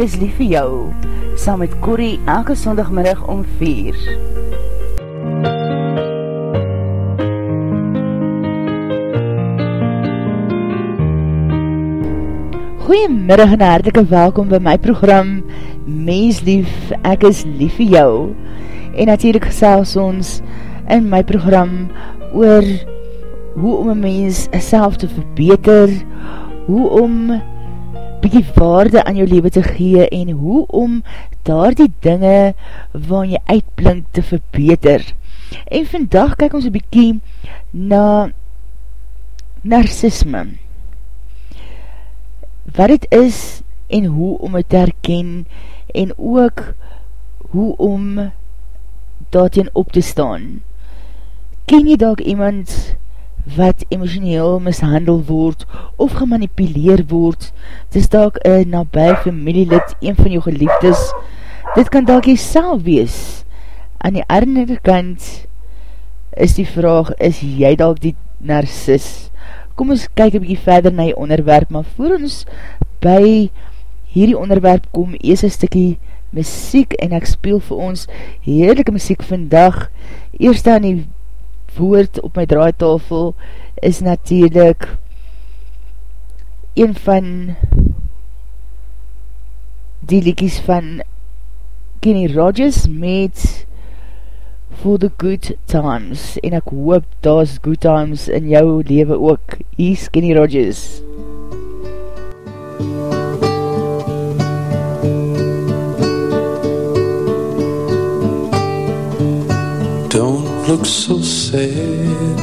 is lief vir jou, saam met Corrie elke sondagmiddag om 4. Goeiemiddag en hartelike welkom by my program Mens lief, ek is lief vir jou. En natuurlijk gesels ons in my program oor hoe om een mens self te verbeter, hoe om bykie waarde aan jou leven te gee en hoe om daar die dinge waar jy uitblink te verbeter. En vandag kyk ons bykie na narcisme. Wat het is en hoe om het herken en ook hoe om daarteen op te staan. Ken jy dalk iemand wat emotioneel mishandel word of gemanipuleer word, dis dalk een nabij familielid, een van jou geliefdes, dit kan dalk jy sal wees. Aan die andere kant is die vraag, is jy dalk die narcis? Kom ons kyk een bykie verder na die onderwerp, maar voor ons by hierdie onderwerp kom, ees een stikkie muziek en ek speel vir ons heerlijke muziek vandag, eerst aan die woord op my draaitafel is natuurlijk een van die liekies van Kenny Rogers met For the Good Times en ek hoop daar is good times in jou leven ook. Hier is Kenny Rogers. Don't look so sad.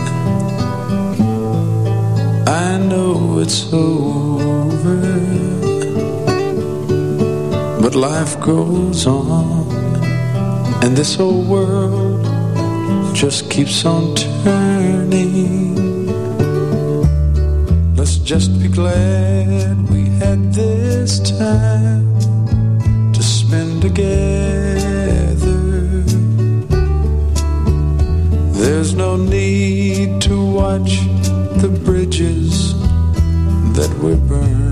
I know it's over But life goes on And this old world Just keeps on turning. Let's just be glad We had this time To spend together There's no need to watch the bridges that we're burning.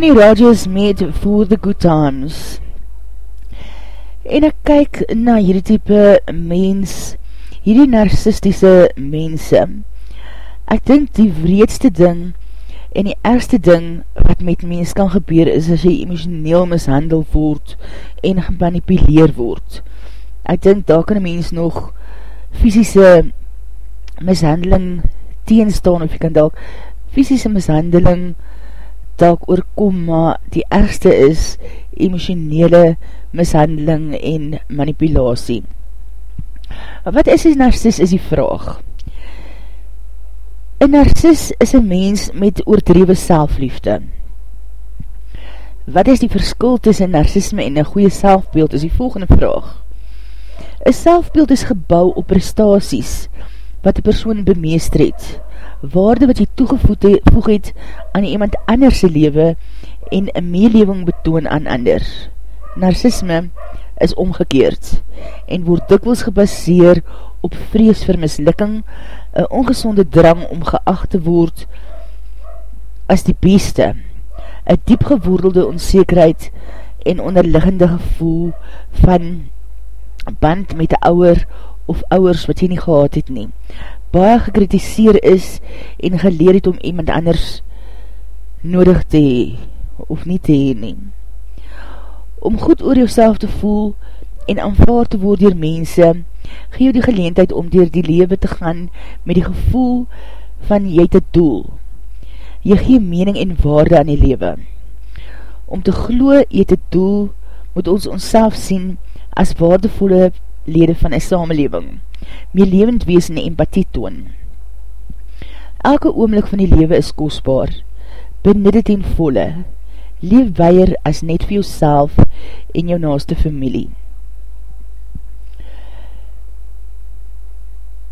Kenny Rogers met For the Good Times. En ek kyk na hierdie type mens, hierdie narcistische mense. Ek dink die wreedste ding en die ergste ding wat met mens kan gebeur is as jy emotioneel mishandel word en gemanipuleer word. Ek dink daar kan een mens nog fysische mishandeling teenstaan of jy kan dalk fysische mishandeling dalk oorkom, maar die ergste is emotionele mishandeling en manipulatie. Wat is een narcis is die vraag. Een narcis is een mens met oordrewe selfliefde. Wat is die verskil tussen narcisme en een goeie selfbeeld is die volgende vraag. Een selfbeeld is gebouw op prestaties wat die persoon bemeester het, waarde wat jy toegevoeg het aan iemand anderse lewe en een meelewing betoon aan ander. Narcisme is omgekeerd en word dikwels gebaseer op vrees vir mislikking, een ongezonde drang om geacht te word as die beste, een diepgewoordelde onzekerheid en onderliggende gevoel van band met ouwer of ouwers wat jy nie gehad het nie. Baie gekritiseer is en geleer het om iemand anders nodig te hee of nie te hee nie. Om goed oor jouself te voel en aanvaard te word dier mense, gee jou die geleentheid om dier die lewe te gaan met die gevoel van jy te doel. Jy gee mening en waarde aan die lewe. Om te glo jy te doel, moet ons ons sien as waardevolle lede van een samenleving, meer levend wees en empathie toon. Elke oomlik van die lewe is kostbaar, benid het in volle, leef weier as net vir jouself en jou naaste familie.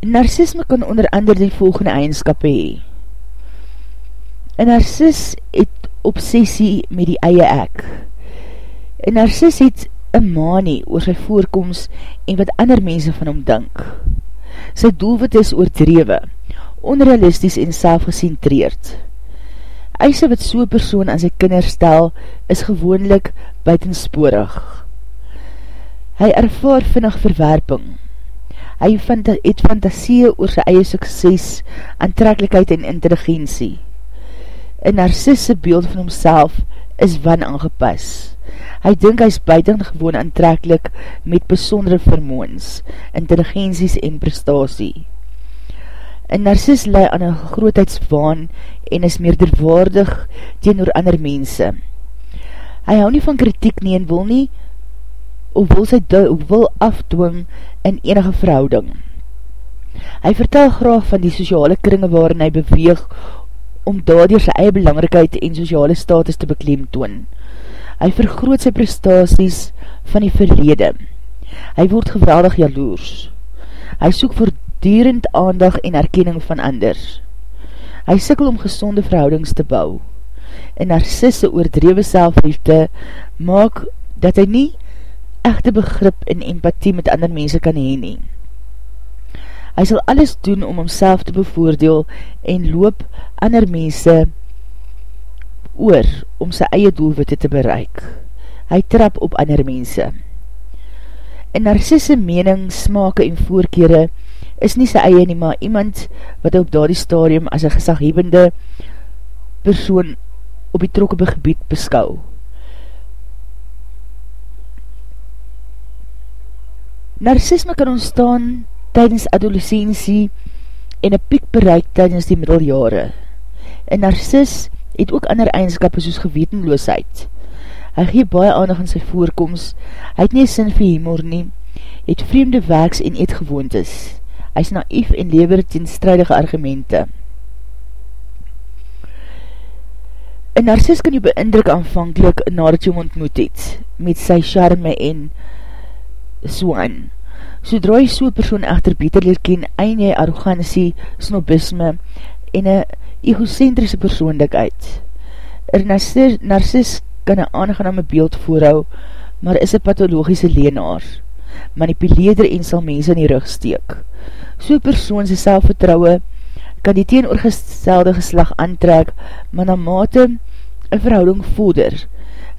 Narcisme kan onder ander die volgende eigenskap hee. Een narcis het obsessie met die eie ek. Een narcis het een manie oor sy voorkomst en wat ander mense van hom dink. Sy doelwit is oordrewe, onrealistisch en selfgecentreerd. Eise wat so'n persoon aan sy kinder stel, is gewoonlik buitensporig. Hy ervaar vinnig verwerping. Hy het fantasie oor sy eie sukses, aantrekelijkheid en intelligentie. Een narcisse beeld van homself is wan aangepas. Hy dink hy is buiten gewoon aantrekkelijk met besondere vermoens, intelligenties en prestatie. Een narcis lei aan een grootheidswaan en is meerderwaardig teenoor ander mense. Hy hou nie van kritiek nie en wil nie, of wil sy wil afdwing in enige verhouding. Hy vertel graag van die sociale kringe waarin hy beweeg om daardoor sy eie belangrikheid en sociale status te beklemtoon. Hy vergroot sy prestaties van die verlede. Hy word geweldig jaloers. Hy soek voordierend aandag en erkenning van anders. Hy sikkel om gezonde verhoudings te bou. En narcisse oordrewe selfliefde maak dat hy nie echte begrip en empathie met ander mense kan heen nie. Hy sal alles doen om homself te bevoordeel en loop ander mense oor om sy eie doelwitte te bereik. Hy trap op ander mense. In narcisse mening, smake en voorkere is nie sy eie nie, maar iemand wat op daardie stadium as een gesaghebende persoon op die trokke gebied beskou. Narcisme kan ontstaan tydens adolescentie en een piek bereik tydens die middeljare. Een narcis het ook ander eigenskap soos gewetenloosheid. Hy gee baie aandag in sy voorkomst, hy het nie sin vir humor nie, het vreemde werks en eetgewoontes. Hy is naïef en lever tenstrijdige argumente. Een narcis kan jy beindruk aanvankelijk nadat jy ontmoet het, met sy charme en swaan. Sodra jy so'n persoon echter beter leer ken, ein jy arrogantie, snobisme en een egocentrische persoonlikheid. Er narcis kan een aangename beeld voorhou, maar is een pathologische leenaar. Manipuleerder en sal mense in die rug steek. So'n persoon sy selfvertrouwe kan die teenoorgestelde geslag aantrek, maar na mate een verhouding vorder,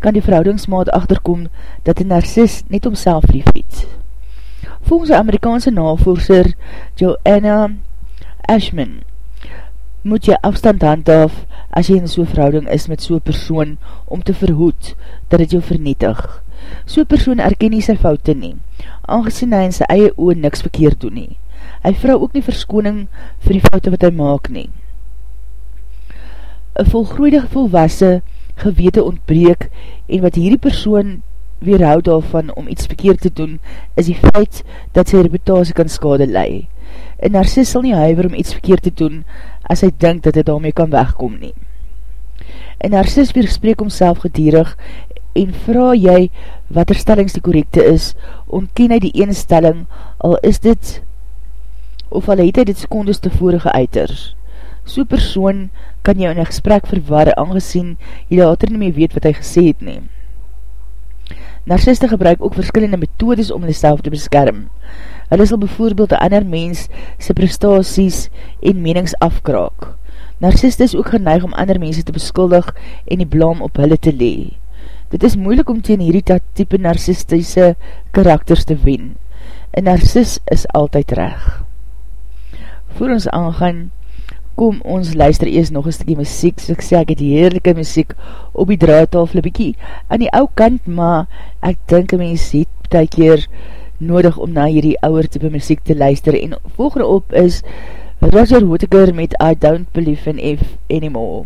kan die verhoudingsmaat achterkom dat een narcis net omself lief het. Volgens die Amerikaanse navorser Joanna Ashman moet jy afstand handhaaf as jy in so'n verhouding is met so'n persoon om te verhoed dat het jou vernietig. So'n persoon erken nie sy foute nie, aangezien hy in sy eie oor niks verkeerd doen nie. Hy vrou ook nie verskoning vir die foute wat hy maak nie. Een volgroeide volwasse gewete ontbreek en wat hierdie persoon weerhoud daarvan om iets verkeerd te doen, is die feit dat sy reputatie kan skade lei. Een narcis sal nie huiver om iets verkeerd te doen as hy dink dat hy daarmee kan wegkom nie. Een narcis weerspreek homself gedierig en vraag jy wat er stellings die correcte is, ontken hy die ene stelling, al is dit of al het hy dit secondes tevore geuiters. So persoon kan jou in een gesprek verwarre aangezien jy later nie meer weet wat hy gesê het neem. Narciste gebruik ook verskillende methodes om hulle self te beskerm. Hulle sal bijvoorbeeld een ander mens sy prestaties en menings afkraak. Narciste is ook geneig om ander mense te beskuldig en die blaam op hulle te lee. Dit is moeilik om teen hierdie type narcistische karakters te wen. Een narcis is altyd reg. Voor ons aangaan, kom ons luister eers nog een stukkie muziek, so ek sê ek het heerlijke muziek op die draadtafel, bykie aan die ou kant, maar ek dink een mens het ty keer nodig om na hierdie ouwe type muziek te luister, en volgende op is Roger Whittaker met I Don't Believe in F Anymore.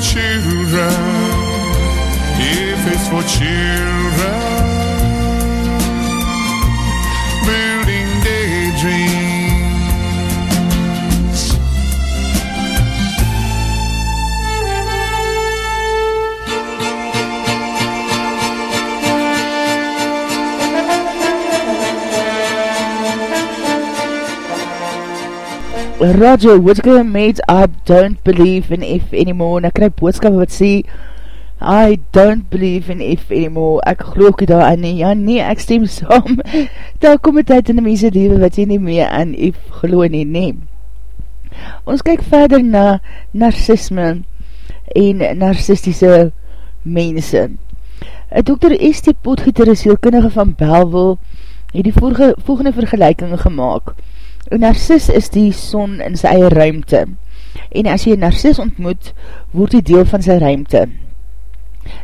children, if it's for children, Roger Whittaker met I don't believe in F anymore en ek krijg boodskap wat sê I don't believe in F anymore ek geloof jy daar aan nie ja nee ek stem saam daar kom een tyd in die mense leven wat jy nie meer aan F geloof nie neem Ons kyk verder na narcisme en narcistische mense. Dr. S.T. Potgieter is heelkundige van Belville het die vorige, volgende vergelijking gemaakt. Een narcis is die son in sy eie ruimte en as jy een narcis ontmoet, word die deel van sy ruimte.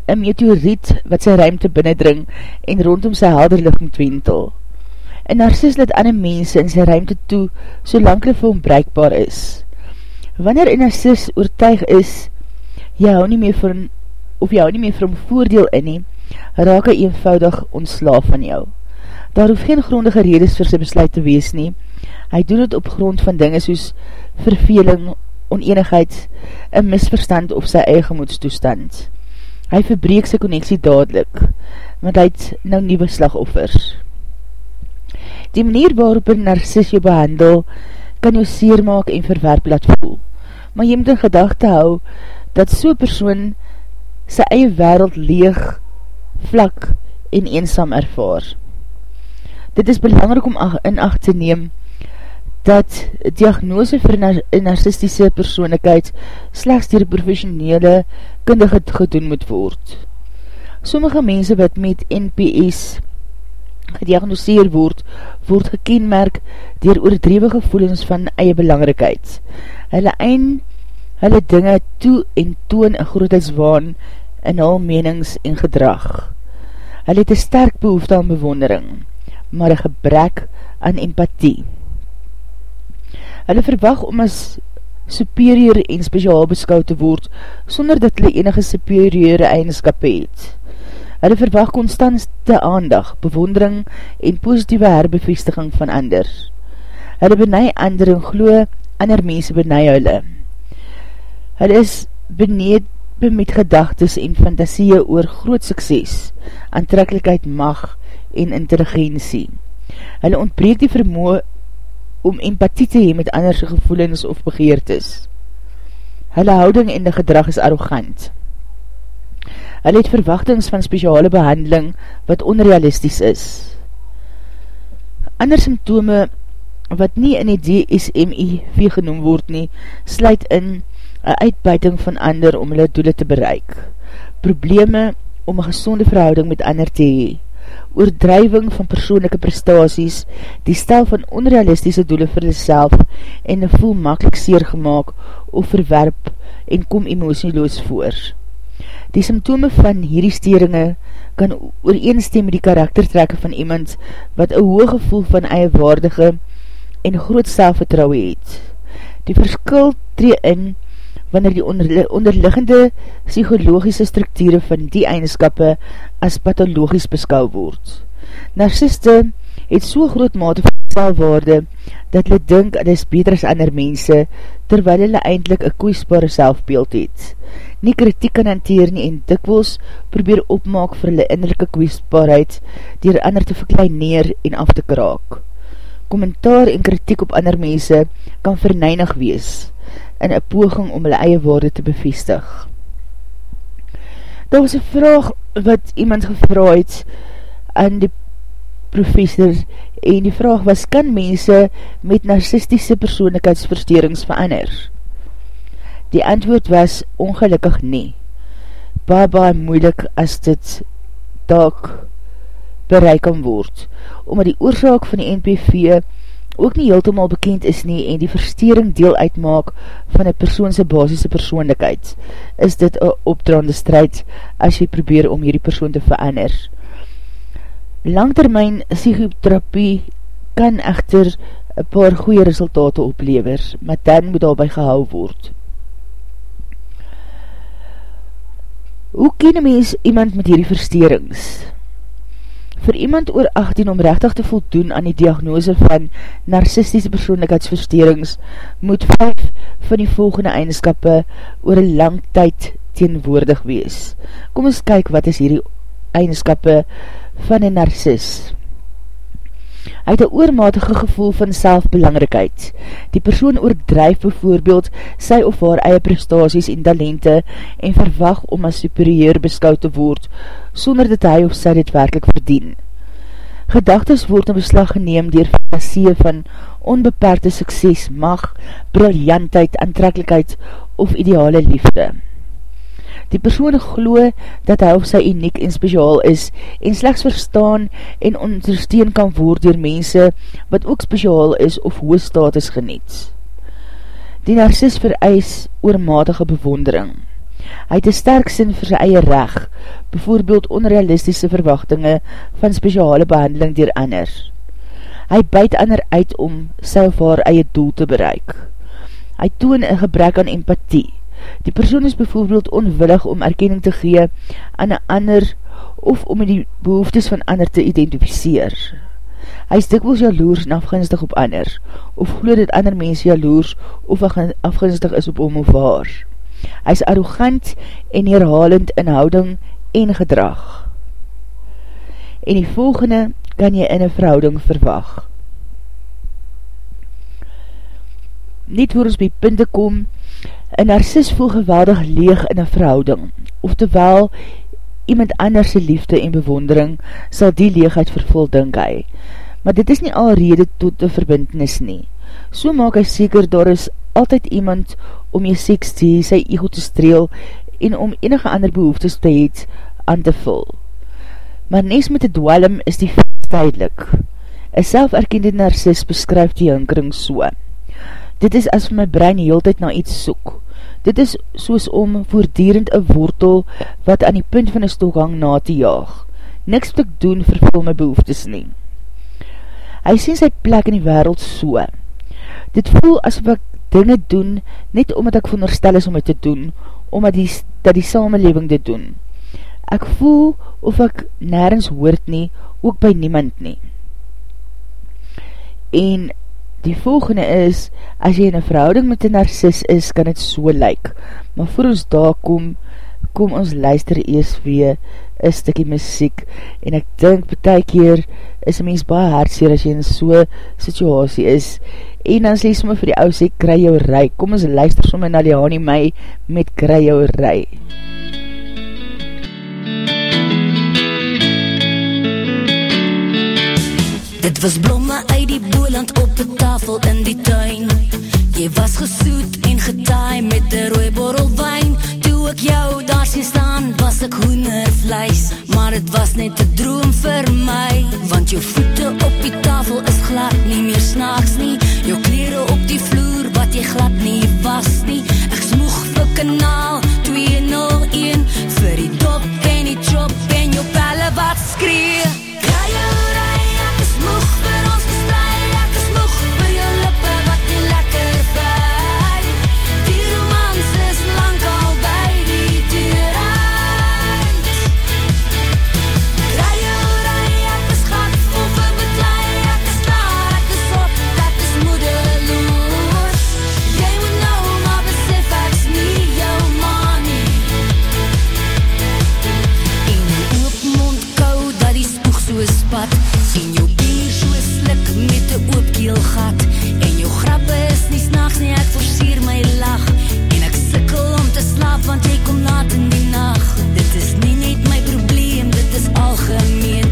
Een meteoriet wat sy ruimte binnendring en rondom sy helderlicht wentel. Een narcis let ander mense in sy ruimte toe, solang hulle vir hom bereikbaar is. Wanneer een narcis oortuig is, jy hou nie meer van, of jy hou nie meer van voordeel in nie, raak hy eenvoudig ontslaaf van jou. Daar hoef geen grondige redes vir sy besluit te wees nie, hy doen het op grond van dinge soos verveling, oneenigheid, een misverstand of sy eie gemoedstoestand. Hy verbreek sy connectie dadelijk, want hy het nou nieuwe slagoffers. Die manier waarop een narcis jou behandel, kan jou seer maak en verwerp laat voel. Maar jy moet in gedachte hou, dat so'n persoon sy eie wereld leeg, vlak en eensam ervaar. Dit is belangrijk om in acht te neem, dat diagnose vir een narcistische persoonlikheid slechts dier professionele kundige gedoen moet word. Sommige mense wat met NPS gediagnoseer word, word gekenmerk dier oordrewe gevoelens van eie belangrikheid. Hulle ein, hulle dinge toe en toon een grootheidswaan in al menings en gedrag. Hulle het een sterk behoefte aan bewondering, maar een gebrek aan empathie. Hulle verwag om as superior en speciaal beskou te word, sonder dat hulle enige superiore eigenskap het. Hulle verwag constante aandag, bewondering en positieve herbevestiging van ander. Hulle benei ander en glo ander mense benei hulle. Hulle is beneed met gedagtes en fantasie oor groot sukses, aantrekkelijkheid, mag en intelligentie. Hulle ontbreek die vermoe om empathie te hee met anderse gevoelens of begeertes. Hulle houding en die gedrag is arrogant. Hulle het verwachtings van speciale behandeling wat onrealistisch is. Ander symptome wat nie in die DSMIV genoem word nie, sluit in een uitbuiting van ander om hulle doele te bereik. Probleme om een gezonde verhouding met ander te hee oordrijving van persoonlijke prestaties, die stel van onrealistische doele vir self en voel makkelijk seer gemaakt of verwerp en kom emotieloos voor. Die symptome van hierdie steringe kan ooreenstem met die karaktertrekke van iemand wat een hoog gevoel van eie waardige en groot selfvertrouwe het. Die verskil tree in wanneer die onderliggende psychologische structure van die eigenskappe as pathologisch beskou word. Narciste het so groot mate van selfwaarde, dat hulle dink het is beter as ander mense, terwyl hulle eindelijk een koeisbare selfbeeld het. Nie kritiek kan hanteer nie en dikwels probeer opmaak vir hulle innerlijke koeisbaarheid, dier ander te verkleineer en af te kraak. Kommentaar en kritiek op ander mense kan verneinig wees, in een poging om hulle eie woorde te bevestig. Daar was een vraag wat iemand gevra het aan die professor en die vraag was, kan mense met narcistische persoonlikheidsversteerings verander? Die antwoord was ongelukkig nie. Baie baie moeilik as dit daak bereik kan word, omdat die oorzaak van die NPV ook nie heeltemaal bekend is nie en die verstering deel uitmaak van een persoonse basisse persoonlikheid, is dit een opdraande strijd as jy probeer om hierdie persoon te verander. Langtermijn psychotherapie kan echter een paar goeie resultate oplever, maar dan moet daarby gehou word. Hoe ken een mens iemand met hierdie versterings? Vir iemand oor 18 om rechtig te voldoen aan die diagnose van narcistische persoonlikheidsversterings, moet 5 van die volgende eigenskappe oor een lang tyd teenwoordig wees. Kom ons kyk wat is hierdie eigenskappe van een narcis. Hy het een oormatige gevoel van selfbelangrikheid. Die persoon oordrijf bijvoorbeeld sy of haar eie prestaties en talente en verwag om as superieur beskou te word, sonder dat hy of sy dit werkelijk verdien. Gedagtes word in beslag geneem dier fantasie van onbeperkte sukses, mag, briljantheid, aantrekkelijkheid of ideale liefde. Die persoon glo dat hy of sy uniek en speciaal is en slechts verstaan en ondersteun kan word dier mense wat ook speciaal is of hoog status geniet. Die narcis vereis oormatige bewondering. Hy het een sterk sin vir sy eie reg, bijvoorbeeld onrealistische verwachtinge van speciale behandeling dier ander. Hy byt ander uit om sy of haar eie doel te bereik. Hy toon een gebrek aan empathie. Die persoon is bijvoorbeeld onwillig om erkenning te gee aan een ander of om die behoeftes van ander te identificeer. Hy is dikwels jaloers en afgunstig op ander, of glo dat ander mens jaloers of afgunstig is op om of waar. Hy is arrogant en herhalend in houding en gedrag. En die volgende kan jy in een verhouding verwag. Niet voor ons by punte kom, een narcis voel geweldig leeg in een verhouding, oftewel iemand anderse liefde en bewondering sal die leegheid vervul, denk hy. Maar dit is nie al rede tot die verbindenis nie. So maak hy seker, daar is altyd iemand om jy seks te hee, sy ego te streel en om enige ander behoeftes te het aan te vul. Maar nes met die dwalm is die vast tydelik. Een selferkende narcis beskryf die hinkering so. Dit is as my brein heel tyd na iets soek. Dit is soos om voordierend een wortel wat aan die punt van die stok hang na te jaag. Niks wat ek doen vervul my behoeftes nie. Hy sien sy plek in die wereld so. Dit voel asof ek dinge doen, net omdat ek veronderstel is om het te doen, omdat die, dat die samenleving dit doen. Ek voel of ek nergens hoort nie, ook by niemand nie. En die volgende is, as jy in een verhouding met een narcis is, kan het so lyk. Maar voor ons daar kom, kom ons luister eers weer een stikkie muziek. En ek dink betek hier is een mens baie hartseer as jy in so'n situasie is. En dan sê somme vir die ou sê kry jou rij kom ons luister somme na Liani my met kry jou rij Dit was blomme uit die boeland op die tafel in die tuin. Jy was gesoet en getaai met die rooie borrel wijn Toe ek jou daar sien staan, was ek hoendervleis Maar het was net een droom vir my. Want jou voete op die tafel is glad nie meer snaaks nie. Jou kleren op die vloer wat jy glad nie was nie. Ek smoeg vir kanaal 201 Vir die dop en die chop en jou pelle wat skree lag en ek sukkel om te slaap want jy kom laat in die nag. Dit is nie net my probleem, dit is algemeen.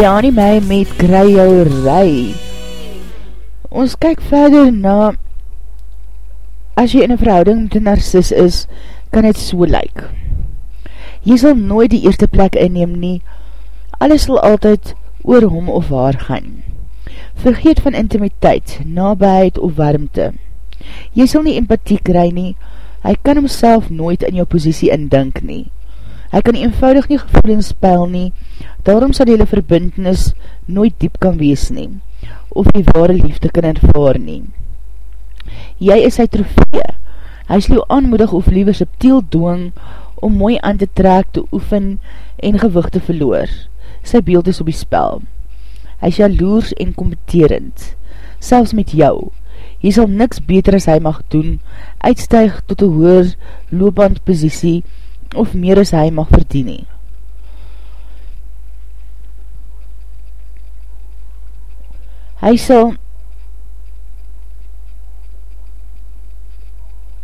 Leani my met kry jou rij. Ons kyk verder na as jy in een verhouding met een narcis is, kan het so lyk. Jy sal nooit die eerste plek inneem nie, alles sal altyd oor hom of haar gaan. Vergeet van intimiteit, nabijheid of warmte. Jy sal nie empathie kry nie, hy kan homself nooit in jou posiesie indink nie. Hy kan eenvoudig nie gevoelens spel nie, daarom sal jylle verbindenis nooit diep kan wees nie, of die ware liefde kan ervaar nie. Jy is sy trofee, hy sal jou aanmoedig of liever subtiel doong om mooi aan te trek, te oefen en gewig te verloor. Sy beeld is op die spel. Hy is jaloers en competerend, selfs met jou. Jy sal niks beter as hy mag doen, uitstuig tot een hoer loopbandposisie of meer as hy mag verdien nie. Hy sal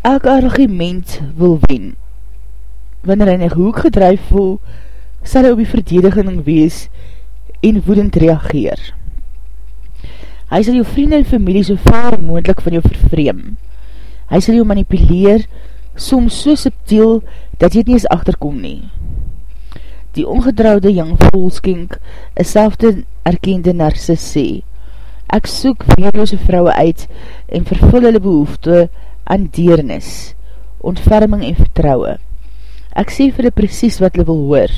elke argument wil wen. Wanneer hy in die hoek gedrijf voel, sal hy op die verdediging wees en woedend reageer. Hy sal jou vriend en familie so ver moendlik van jou vervreem. Hy sal jou manipuleer, soms so subtiel, dat jy het nie eens achterkom nie. Die ongedrouwde jong volskink is selfde erkende narcis sê, ek soek weerloose vrouwe uit en vervul hulle behoefte aan deernis, ontferming en vertrouwe. Ek sê vir hulle precies wat hulle wil hoor.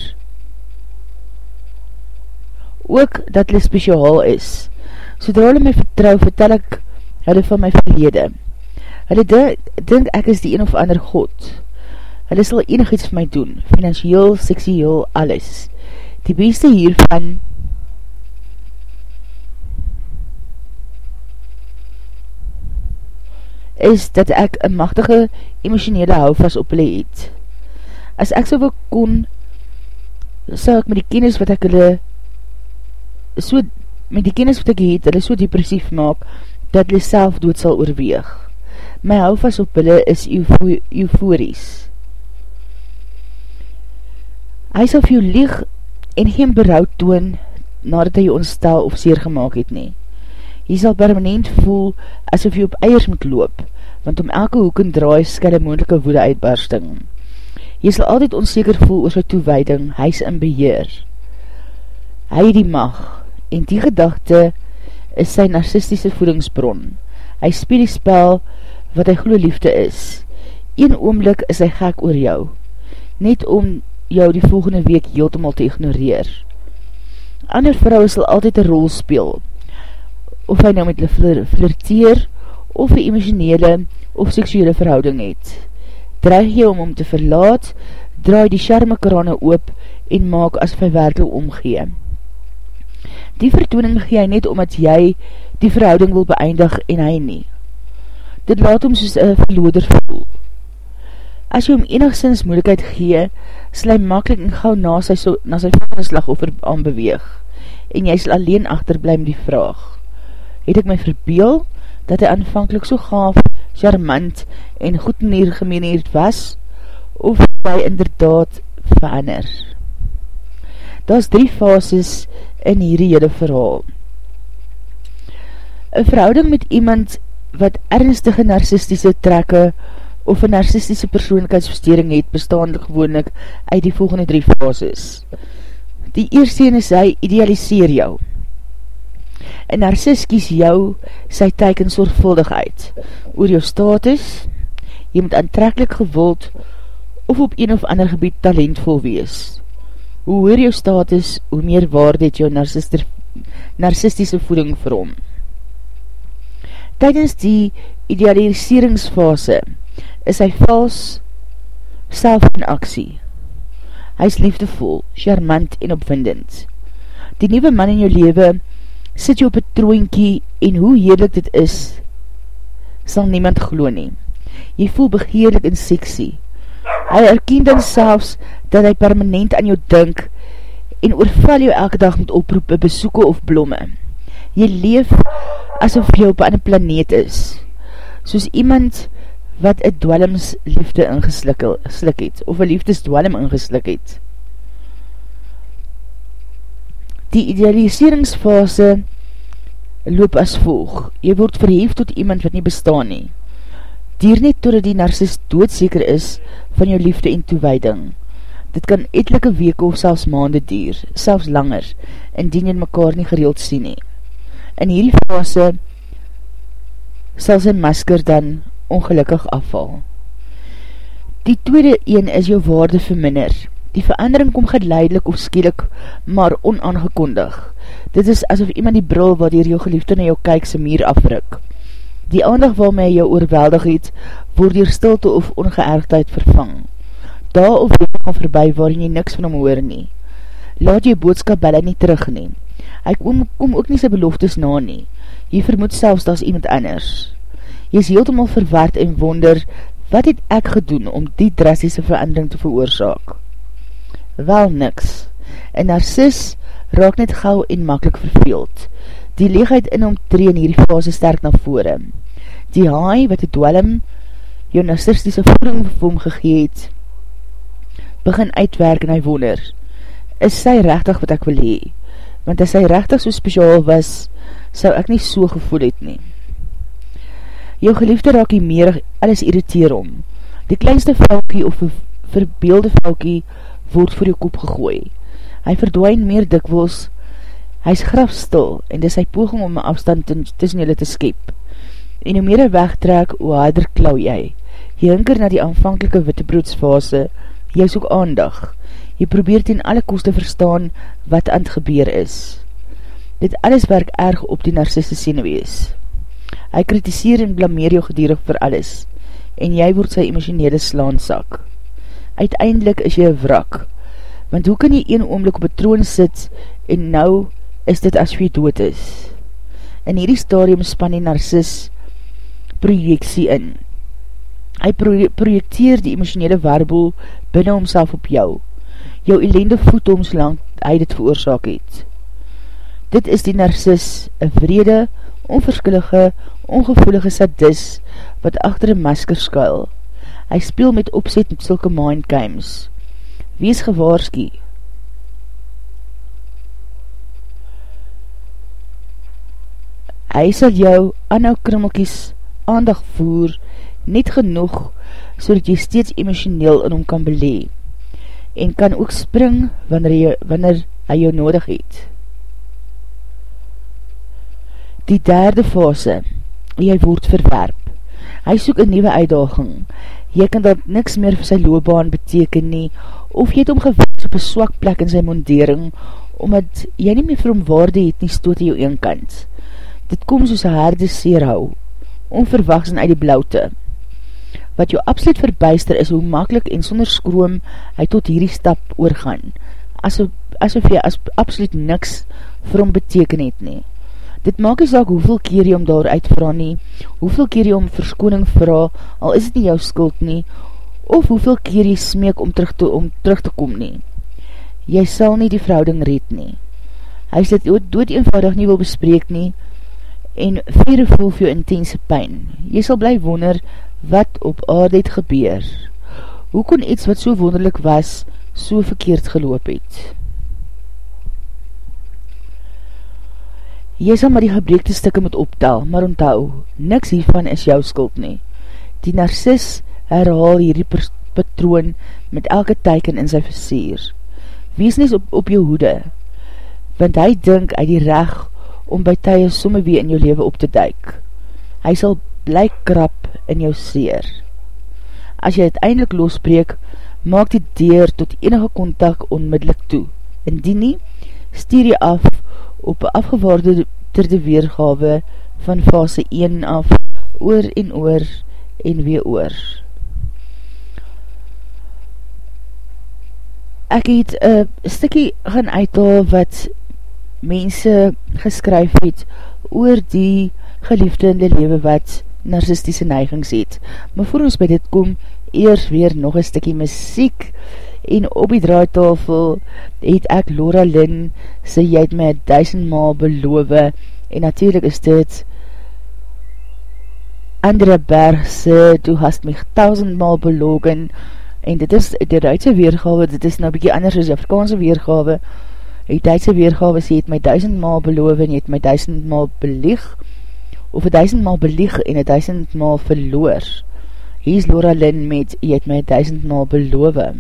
Ook dat hulle speciaal is. Sodra hulle my vertrouw, vertel ek hulle van my verlede. Hulle dink ek is die een of ander God. Hulle sal enig iets vir my doen, financieel, seksueel, alles. Die beste hiervan is dat ek een machtige emotionele houvas op hulle het. As ek so wil kon, sal ek met die kennis wat ek hulle so, met die kennis wat ek het, hulle so depressief maak, dat hulle self dood sal oorweeg. My houvas op hulle is euforisch. Hy sal vir jou lieg en geen berouw toon nadat hy jou ontstel of seer gemaakt het nie. Jy sal permanent voel asof jy op eiers moet loop, want om elke hoek en draai skil een moendelike woede uitbarsting. Jy sal altyd onzeker voel oor sy toewijding, hy is in beheer. Hy die mag, en die gedachte is sy narcistische voedingsbron. Hy speel die spel wat hy glo liefde is. Een oomlik is hy gek oor jou, net om jou die volgende week heeltemal te ignoreer. Ander vrouwe sal altyd een rol speel, of hy nou met hulle flirteer, of een emotionele of seksuele verhouding het. Dreig jy om om te verlaat, draai die charme krane oop en maak as hy werkel omgee. Die vertooning gee hy net omdat jy die verhouding wil beëindig en hy nie. Dit laat hom soos een verloder voel. As jy hom enigszins moeilikheid gee, sal hy makkelijk en gauw na sy, so, na sy slag over aanbeweeg, en jy sal alleen achterblij met die vraag. Het ek my verbeel, dat hy aanvankelijk so gaaf, charmant en goed neergemeneerd was, of hy inderdaad verander. Daar is drie fases in hierdie hele verhaal. Een verhouding met iemand wat ernstige narcistische trekke of een narcistische persoonlijkheidsverstering het bestaande gewoonlik uit die volgende drie fases. Die eerste ene is hy idealiseer jou. Een narcis kies jou sy teiken zorgvuldigheid oor jou status, jy moet aantrekkelijk gewild of op een of ander gebied talentvol wees. Hoe hoor jou status, hoe meer waarde het jou narcistische voeding vir hom. Tijdens die idealiseringsfase is hy vals self in aksie. Hy is liefdevol, charmant en opwindend. Die nieuwe man in jou leven sit jou op het trooinkie en hoe heerlik dit is, sal niemand glo nie. Jy voel begeerlik en seksie. Hy erken dan selfs dat hy permanent aan jou dink en oorval jou elke dag met oproepe, besoeken of blomme. Jy leef asof jy op een planeet is. Soos iemand wat een dwellings liefde ingeslik het, of een liefdesdwellum ingeslik het. Die idealiseringsfase loop as volg. Jy word verhef tot iemand wat nie bestaan nie. Dier net totdat die narcist doodseker is van jou liefde en toewijding. Dit kan etelike weke of selfs maande dier, selfs langer, indien jy mekaar nie gereeld sien nie. In hierdie fase sal sy masker dan ongelukkig afval. Die tweede een is jou waarde verminder. Die verandering kom geleidelik of skielik, maar onaangekondig. Dit is asof iemand die bril wat hier jou geliefde na jou kyk sy muur afruk. Die aandag waarmee jou oorweldig het, word hier stilte of ongeërgdheid vervang. Daar of jy gaan verby waarin jy niks van hom hoor nie. Laat jy boodskap belle nie terugneem. Hy kom, kom ook nie sy beloftes na nie. Jy vermoed selfs dat iemand anders. Jy is heeltemaal verwaard en wonder, wat het ek gedoen om die drastische verandering te veroorzaak? Wel niks. En narcis raak net gauw en makkelijk verveeld. Die leegheid in hom tree in hierdie fase sterk na vore. Die haai wat die dwellum jou narcistische voeding vir hom gegeet, begin uitwerk en hy wonder, is sy rechtig wat ek wil hee? Want as hy rechtig so speciaal was, sou ek nie so gevoel het nie. Jou geliefde raak hier meer, alles irriteer om. Die kleinste valkie of verbeelde valkie word voor jou kop gegooi. Hy verdwijn meer dikwels, hy is grafstil en dis hy poging om een afstand tussen julle te skep. En hoe meer hy wegtrek, hoe harder klauw jy. Jy hinker na die aanvankelike wittebroedsfase, jy soek aandag. Jy probeer ten alle koste verstaan wat aan het gebeur is. Dit alles werk erg op die narcisse senewees. Hy kritiseer en blameer jou gedierig vir alles, en jy word sy emotionele slaansak uiteindelik is jy een wrak. Want hoe kan jy een oomlik op een troon sit en nou is dit as jy dood is? In hierdie stadium span die narcis projeksie in. Hy projekteer die emotionele waarboel binnen homself op jou. Jou elende voet om solang hy dit veroorzaak het. Dit is die narcis, een vrede, onverskillige, ongevoelige sadis, wat achter een masker skuil. Hy speel met opzet met sulke mind games. Wees gewaarski. Hy sal jou anhou krummelkies aandag voer, net genoeg, so dat jy steeds emotioneel in hom kan belee, en kan ook spring wanneer hy, wanneer hy jou nodig het. Die derde fase, jy word verwerp. Hy soek een nieuwe uitdaging, jy kan dat niks meer vir sy loopbaan beteken nie, of jy het omgewees op een swak plek in sy mondering, omdat jy nie meer vir hom waarde het nie stoot jou een kant. Dit kom soos een herde seer hou, onverwachts en uit die blauwte. Wat jou absoluut verbeister is hoe makkelijk en sonder skroom hy tot hierdie stap oorgaan, asof, asof jy as, absoluut niks vir hom beteken het nie. Dit maak nie saak hoeveel keer jy om daar uitvra nie, hoeveel keer jy om verskoning vraag, al is het nie jou skuld nie, of hoeveel keer jy smeek om terug te, om terug te kom nie. Jy sal nie die verhouding red nie. Hy sê dit dood eenvoudig nie wil bespreek nie, en vere voel vir jou intense pijn. Jy sal bly wonder wat op aarde het gebeur. Hoe kon iets wat so wonderlik was, so verkeerd geloop het? Jy sal maar die gebreekte stikke moet optel, maar onthou, niks hiervan is jou skuld nie. Die narcis herhaal hierdie patroon met elke teiken in sy versier. Wees nie op, op jou hoede, want hy dink uit die reg om by tye somme weer in jou leven op te duik. Hy sal blyk krap in jou seer. As jy uiteindelik losbreek, maak die deur tot enige kontak onmiddellik toe. Indien nie, stuur jy af op een afgewaarderde weergawe van fase 1 af, oor en oor en weer oor. Ek het een stikkie gaan uithaal wat mense geskryf het oor die geliefde in die lewe wat narcistische neigings het. Maar voor ons by dit kom, eers weer nog een stikkie muziek, en op die draaitafel het ek Laura Lynn sê jy het my duisendmaal belove en natuurlijk is dit Andrea Berg sê du hast my tausendmaal belogen en dit is die Duitse weergawe, dit is nou bykie anders as Afrikaanse weergawe. Die Duitse weergawe sê, het my duisendmaal beloof en het my duisendmaal belieg, of een duisendmaal belieg en een duisendmaal verloor. Hier is Laura Lynn met, jy het my duisendmaal beloof. Jy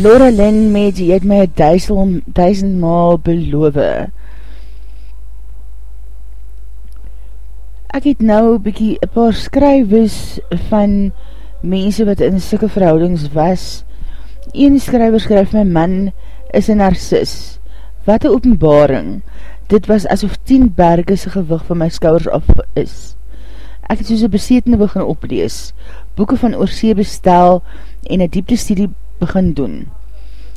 Laura Lynn met, jy het my duisend, duisendmaal beloof. Ek het nou bykie een paar skrywers van mense wat in sikke verhoudings was. Een skryver skryf, my man is een narcis. Wat een openbaring. Dit was asof 10 berge sy gewig van my skouwers af is. Ek het soos een besetene begin oplees, boeken van oorsee bestel en een diepte studie begin doen.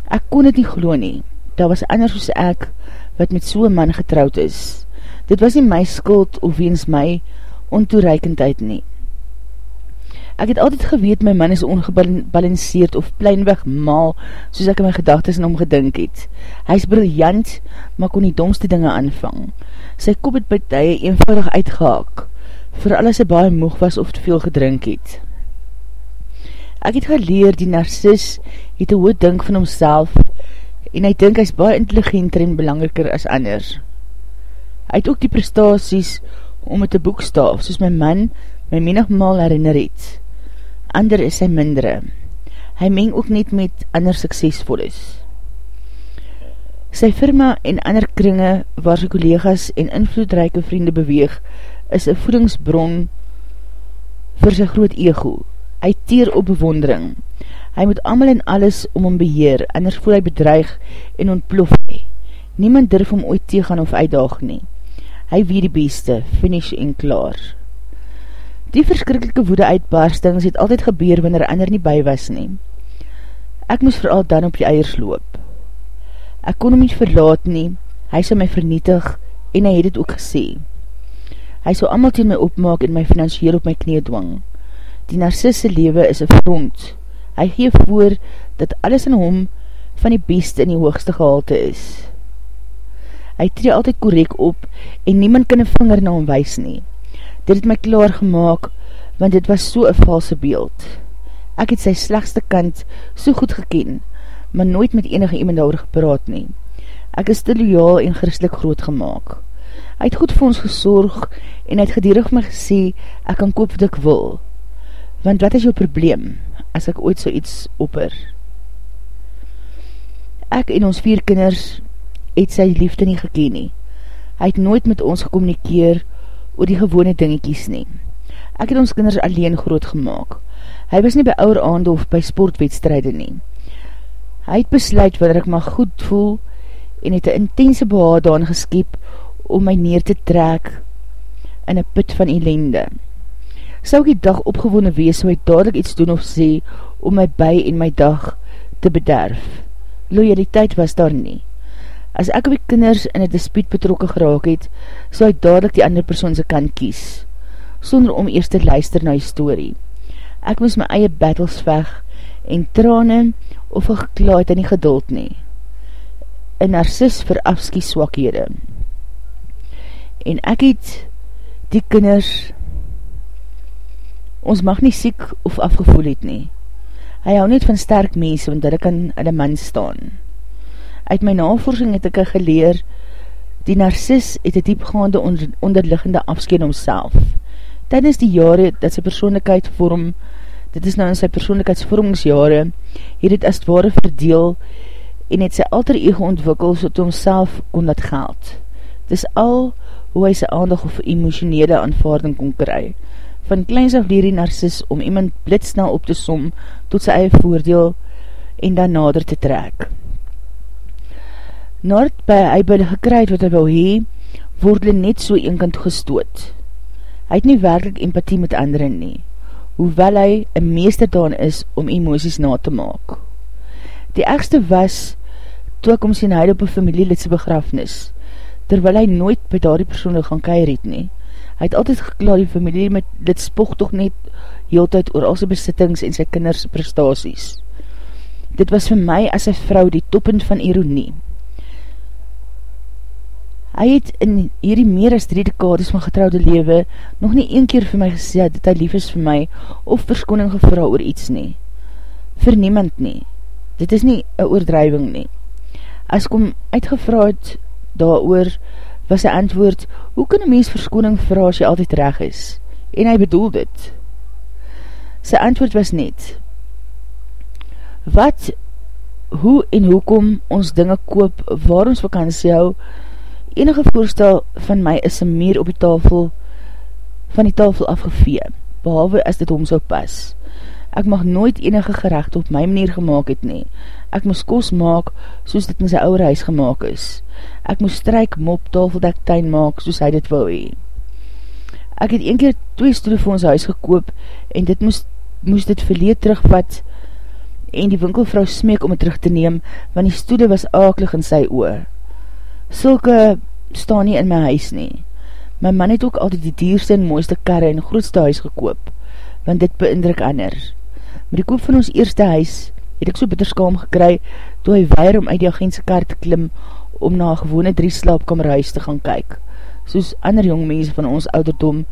Ek kon het nie glo nie. Daar was anders soos ek, wat met so'n man getrouwd is. Dit was nie my skuld of weens my ontoereikendheid nie. Ek het altyd geweet my man is ongebalanceerd of pleinweg maal, soos ek in my gedagtes in hom gedink het. Hy is briljant, maar kon die domste dinge aanvang. Sy kop het by tye eenvoudig uitgehaak, vooral as hy baie moeg was of te veel gedrink het. Ek het geleer, die narcis het een hoed dink van homself en hy dink hy is baie intelligenter en belangriker as anders. Hy het ook die prestaties om met te boekstaaf, soos my man my menigmaal herinner het. Ander is sy mindere. Hy meng ook net met ander suksesvol is. Sy firma en ander kringe waar sy collega's en invloedrijke vriende beweeg is een voedingsbron vir sy groot ego. Hy teer op bewondering. Hy moet amal en alles om hom beheer, anders voel hy bedreig en ontplof hy. Niemand durf hom ooit teegaan of uitdaag nie. Hy weet die beste, finish en klaar. Die verskrikkelike woede uitbarstings het altyd gebeur wanneer ander nie by was nie. Ek moes vooral dan op die eiers loop. Ek kon hom nie verlaat nie, hy sal my vernietig en hy het het ook gesê. Hy sal allemaal teen my opmaak en my financieel op my knie dwang. Die narcisse lewe is een front. Hy geef voor dat alles in hom van die beste in die hoogste gehalte is. Hy tree altyd korek op en niemand kan een vinger na hom wees nie. Dit het my klaar gemaakt, want dit was so een valse beeld. Ek het sy slechtste kant so goed geken, maar nooit met enige iemand daar gepraat nie. Ek is te loyaal en christelik groot gemaakt. Hy het goed vir ons gesorg en hy het gedierig my gesê, ek kan koop wat ek wil. Want wat is jou probleem, as ek ooit so iets opper? Ek en ons vier kinders het sy liefde nie geken nie. Hy het nooit met ons gecommunikeer oor die gewone dingetjies nie. Ek het ons kinders alleen groot gemaakt. Hy was nie by ouwe aande of by sportwedstrijde nie. Hy het besluit wanneer ek maar goed voel en het een intense behaad aan geskiep om my neer te trek in een put van ellende. Sou die dag opgewone wees, sou hy dadelijk iets doen of sê om my by en my dag te bederf. Loyaliteit was daar nie. As ek op die kinders in het dispuut betrokke geraak het, sou hy dadelijk die ander persoonse kant kies, sonder om eerst te luister na die story. Ek moes my eie battles veg en trane of geklaad in die geduld nie. Een narcis vir afskie swakhede. En ek het die kinders ons mag nie siek of afgevoel het nie. Hy hou net van sterk mense, want hulle kan in een man staan. Uit my navorsing het ek geleer, die narcis het een diepgaande onder, onderliggende afskeid omself. Tijdens die jare dat sy persoonlijkheid vorm, dit is nou in sy persoonlijkheidsvormingsjare, het het as het ware verdeel en het sy alter ego ontwikkel so toe homself kon dat geld. Het is al hoe hy sy aandag of emotionele aanvaarding kon kry. Van kleins af leer die narcis om iemand blitsnel op te som tot sy eie voordeel en dan nader te trek. Nadat by hy by gekryd wat hy wil hee, word hy net so eenkant gestoot. Hy het nie werkelijk empathie met anderen nie hoewel hy een meester daan is om emoties na te maak. Die ergste was, toe ek om sien huid op een familielidse begrafnis, terwyl hy nooit by daar die persoon gaan keir het nie. Hy het altyd geklaar die familie met dit spog toch net heel tyd oor al sy besittings en sy kinders prestaties. Dit was vir my as sy vrou die toppend van ironie. Hy het in hierdie meer as drie dekades van getrouwde lewe nog nie een keer vir my gesê dat hy lief is vir my of verskoning gevra oor iets nie. Vir niemand nie. Dit is nie een oordrijving nie. As ek om uitgevra het daar oor, was sy antwoord, hoe kan een mens verskoning vra as jy altyd reg is? En hy bedoel dit. Sy antwoord was net, wat, hoe en hoekom ons dinge koop waar ons vakantie hou, enige voorstel van my is een meer op die tafel van die tafel afgevee, behalwe as dit om so pas. Ek mag nooit enige gerecht op my manier gemaakt het nie. Ek moes kos maak soos dit in sy ouwe huis gemaakt is. Ek moes stryk, mop, tafeldek, tuin maak soos hy dit wou hee. Ek het een keer twee stoele vir ons huis gekoop en dit moes, moes dit verleed terugvat en die winkelvrou smeek om het terug te neem, want die stoele was akelig in sy oor. Sulke staan nie in my huis nie. My man het ook altyd die dierste en mooiste karre en grootste huis gekoop, want dit beindruk ander. Met die koop van ons eerste huis het ek so bitterskaam gekry, toe hy weier om uit die agentse kar te klim, om na gewone drie slaapkamer huis te gaan kyk, soos ander jongmense van ons ouderdom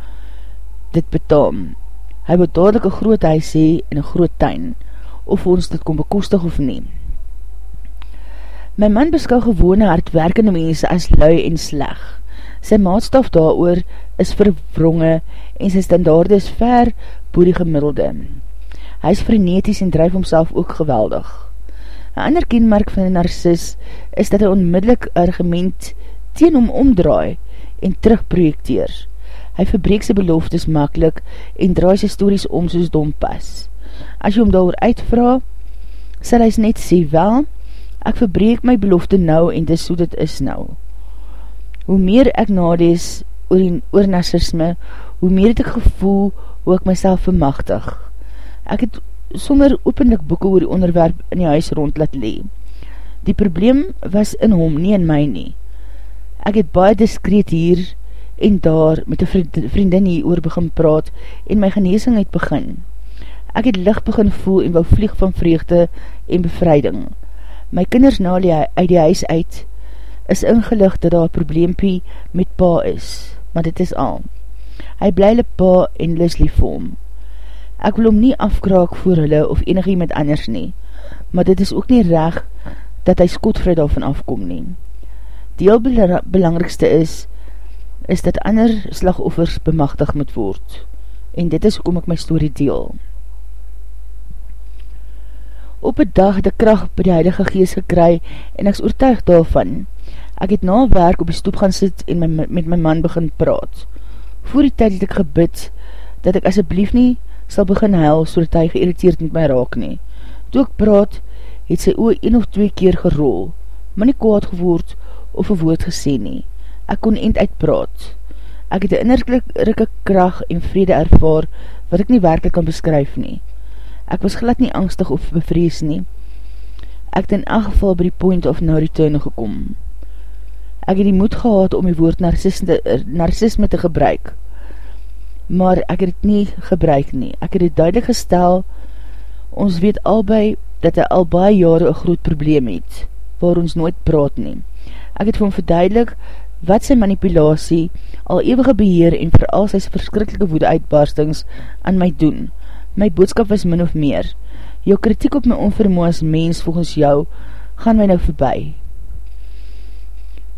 dit betaam. Hy wil dadelijk een groot huis hee en een groot tuin, of ons dit kon bekostig of neem. My man beskou gewone hardwerkende mense as lui en sleg. Sy maatstaf daar is verwronge en sy standaarde is ver boer die gemiddelde. Hy is freneties en drijf homself ook geweldig. Een ander kenmerk van een narcis is dat hy onmiddellik argument teen hom omdraai en terugprojekteer. Hy verbreek sy beloftes makkelijk en draai sy stories om soos dompas. As jy hom daar uitvra, sal hy net sê, wel, ek verbreek my belofte nou en dis hoe dit is nou. Hoe meer ek nadees oor, oor narcisme, hoe meer het ek gevoel hoe ek myself vermachtig. Ek het sonder openlik boeken oor die onderwerp in die huis rond laat lee. Die probleem was in hom, nie in my nie. Ek het baie diskreet hier en daar met die vriendin hier oor begin praat en my geneesing het begin. Ek het licht begin voel en wou vlieg van vreugde en bevrijding. My kinders na die, uit die huis uit is ingelig dat daar probleempie met pa is, maar dit is al. Hy blyle pa en lis lief vir hom. Ek wil hom nie afkraak voor hulle of enig iemand anders nie, maar dit is ook nie reg dat hy skotvry daarvan afkom nie. Die heel belangrikste is, is dat ander slagoffers bemachtig moet word. En dit is hoekom ek my story deel. Op een dag het ek kracht by die heilige geest gekry en ek is oortuig daarvan. Ek het na werk op die stoep gaan sit en my, met my man begin praat. Voor die tyd het ek gebid dat ek asjeblief nie sal begin huil, so dat hy geïrriteerd met my raak nie. Toe ek praat, het sy oor een of twee keer gerol, maar nie kwaad geword of een woord gesê nie. Ek kon eind uitpraat. Ek het een innerlijke kracht en vrede ervaar, wat ek nie werkelijk kan beskryf nie. Ek was glad nie angstig of bevrees nie. Ek het in elk geval by die point of no return gekom. Ek het die moed gehad om die woord narcisme, narcisme te gebruik maar ek het nie gebruik nie. Ek het het duidelik gestel, ons weet albei dat hy al baie jare een groot probleem het, waar ons nooit praat nie. Ek het vir hom verduidelik wat sy manipulatie, al eeuwige beheer en vooral sy verskrikkelike woede uitbarstings aan my doen. My boodskap was min of meer. Jou kritiek op my onvermoe as mens volgens jou, gaan my nou voorbij.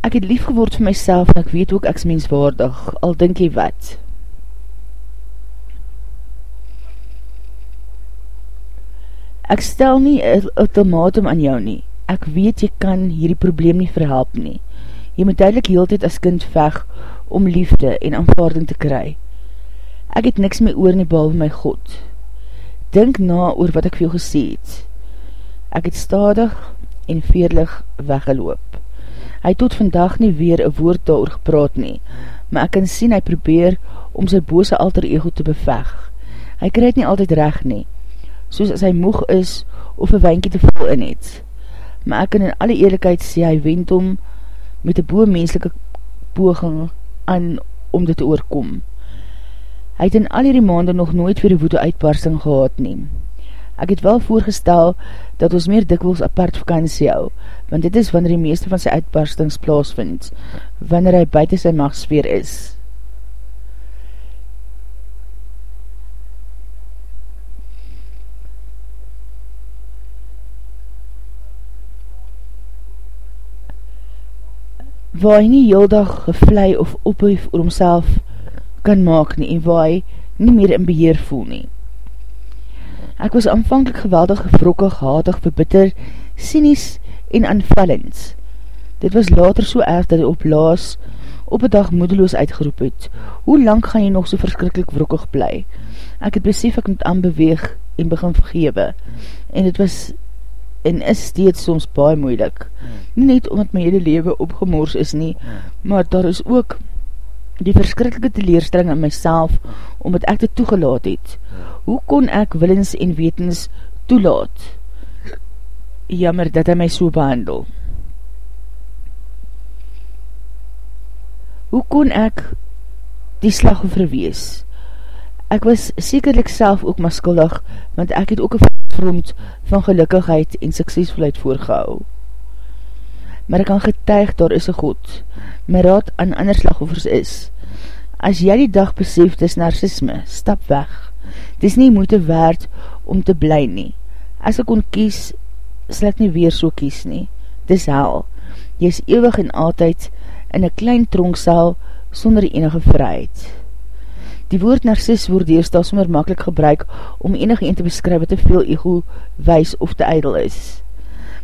Ek het lief geword vir myself en ek weet ook ek is menswaardig, al dink jy wat. Ek stel nie een ultimatum aan jou nie. Ek weet jy kan hierdie probleem nie verhelp nie. Jy moet duidelik heel tyd as kind veg om liefde en aanvaarding te kry. Ek het niks meer oor nie behalwe my God. Dink na oor wat ek vir jou gesê het. Ek het stadig en veerlig weggeloop. Hy het tot vandag nie weer een woord daar gepraat nie, maar ek kan sien hy probeer om sy bose alter ego te beveg. Hy krijg nie altyd recht nie, soos as hy moeg is of een wijnkie te vol in het. Maar ek kan in alle eerlijkheid sê, hy wend om met die boe menselike poging aan om dit te oorkom. Hy het in al die maanden nog nooit vir die woede uitbarsting gehad neem. Ek het wel voorgestel dat ons meer dikwels apart vakantie hou, want dit is wanneer die meeste van sy uitbarstings plaas vind, wanneer hy buiten sy machtsfeer is. Waar hy nie heel dag gevlei of ophoef oor homself kan maak nie en waar hy nie meer in beheer voel nie. Ek was aanvankelijk geweldig gevrokkig, hatig, verbitter, cynies en aanvallends. Dit was later so erg dat hy op laas op een dag moedeloos uitgeroep het. Hoe lang gaan jy nog so verskrikkelijk wrokkig bly? Ek het besef ek moet aanbeweeg en begin vergewe. En dit was en is steeds soms baie moeilik. Nie net omdat my hele leven opgemors is nie, maar daar is ook die verskrikkelike teleerstring in myself, omdat ek dit toegelaat het. Hoe kon ek willens en wetens toelaat? Jammer dat hy my so behandel. Hoe kon ek die slagoffer wees? Ek was sekerlik self ook maar skuldig, want ek het ook een front van gelukkigheid en suksesvolheid voorgehou. Maar ek kan getuig, daar is een God. My raad aan ander slagoffers is, as jy die dag besef, dis narcisme, stap weg. Dis nie moeite waard om te bly nie. As ek kon kies, sal ek nie weer so kies nie. Dis hel. Jy is eeuwig en altyd in een klein tronksel sonder enige vryheid. Die woord narcis word eerstel sommer makkelijk gebruik om enige een te beskryf wat te veel ego wees of te ijdel is.